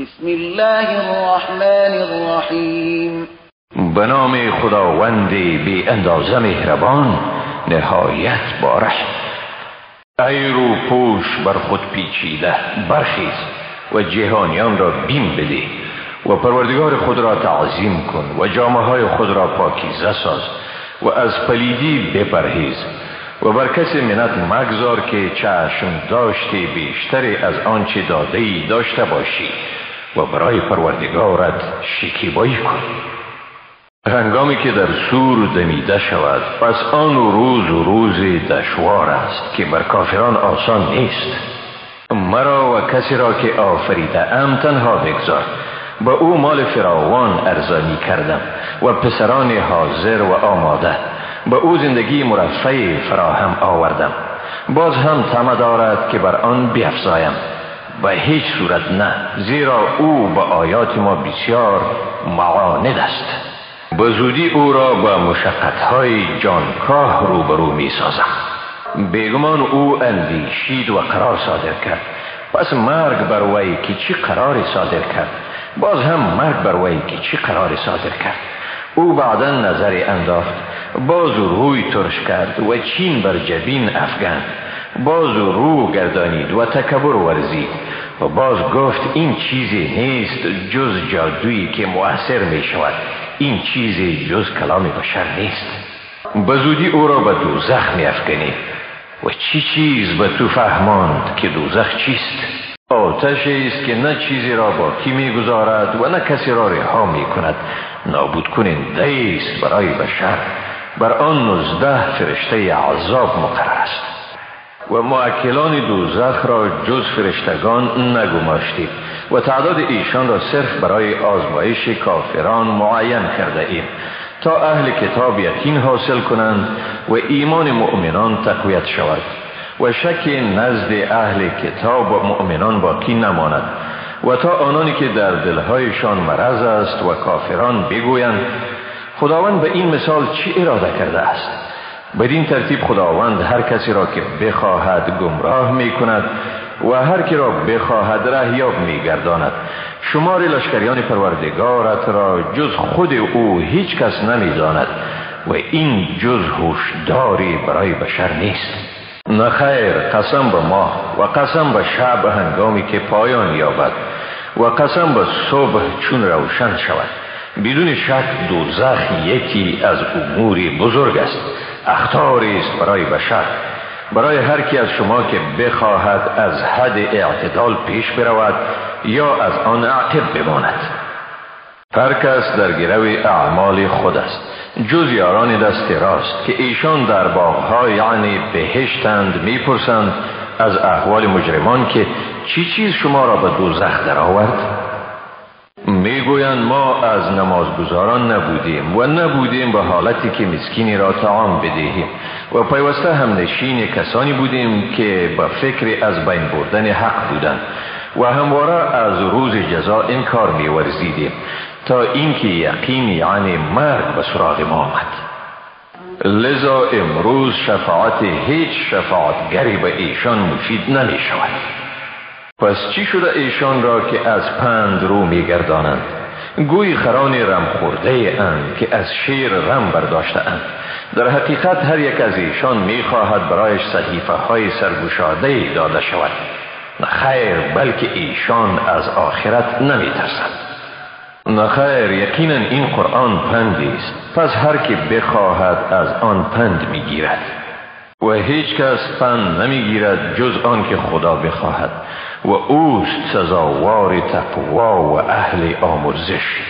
بسم الله الرحمن الرحیم. به نام خداوند بی اندازه مهربان نهایت بارش. ای رو پوش بر خود پیچیده برخیز و جهانیان را بیم بده و پروردگار خود را تعظیم کن و جامعه های خود را پاکیزه ساز و از پلیدی بپرهیز و بر کسی منت مگذار که چشم داشتی بیشتری از آنچه داده ای داشته باشی. و برای پروردگارت شکیبایی کن هنگامی که در سور دمیده شود پس آن روز و روز دشوار است که بر کافران آسان نیست. مرا و کسی را که آفریده ام تنها بگذار. با او مال فراوان ارزانی کردم و پسران حاضر و آماده. به او زندگی مرفع فراهم آوردم. باز هم تمه دارد که بر آن بیفزایم. و هیچ صورت نه. زیرا او به آیات ما بسیار معاند است. به زودی او را به مشقتهای جانکاه روبرو می سازم بیگمان او اندیشید و قرار صادر کرد. پس مرگ بر وی که چی قرار صادر کرد؟ باز هم مرگ بر وی که چی قرار صادر کرد؟ او بعدا نظری انداخت. باز روی ترش کرد و چین بر جبین افغان باز رو گردانید و تکبر ورزید. و باز گفت این چیزی نیست جز جادویی که مؤثر می شود این چیزی جز کلام بشر نیست. به زودی او را به دوزخ می و چی چیز به تو فهماند که دوزخ چیست؟ آتش است که نه چیزی را باقی می‌گذارد و نه کسی را رها می کند نابود کننده است برای بشر. بر آن نزده فرشته عذاب مقرر است. و معکلان دوزخ را جز فرشتگان نگماشتید و تعداد ایشان را صرف برای آزمایش کافران معین کرده ایم. تا اهل کتاب یقین حاصل کنند و ایمان مؤمنان تقویت شود. و شک نزد اهل کتاب و مؤمنان باقی نماند. و تا آنانی که در دلهایشان مرض است و کافران بگویند خداوند به این مثال چی اراده کرده است؟ بدین ترتیب خداوند هر کسی را که بخواهد گمراه می کند و هر کی را بخواهد رهیاب می گرداند شمار لشکریان پروردگارت را جز خود او هیچ کس نمی داند و این جز هوشداری برای بشر نیست. نخیر قسم به ماه و قسم به شب هنگامی که پایان یابد و قسم به صبح چون روشن شود. بدون شک دوزخ یکی از اموری بزرگ است. اختاری است برای بشر. برای هر کی از شما که بخواهد از حد اعتدال پیش برود یا از آن عقب بماند. هر کس در گرو اعمال خود است. جز یاران دست راست که ایشان در باغها یعنی بهشتند می‌پرسند از احوال مجرمان که چی چیز شما را به دوزخ درآورد؟ می‌گویند ما از نمازگزاران نبودیم و نبودیم به حالتی که مسکینی را طعام بدهیم. و پیوسته هم نشین کسانی بودیم که به فکر از بین بردن حق بودند و همواره از روز جزا این کار میورزیدیم تا اینکه یقین یعنی مرگ به سراغ ما آمد. لذا امروز شفاعت هیچ شفاعتگری به ایشان مفید نمی شود پس چی شده ایشان را که از پند رو می گردانند گوی خران رم خورده اند که از شیر رم برداشته اند. در حقیقت هر یک از ایشان می خواهد برایش صحیفه های سرگشاده داده شود. خیر بلکه ایشان از آخرت نمی ترسند نخیر یقینا این قرآن پندی است. پس هر که بخواهد از آن پند می‌گیرد. و هیچ کس پند نمی‌گیرد جز آن که خدا بخواهد و اوست سزاوار تقوا و اهل آمرزش.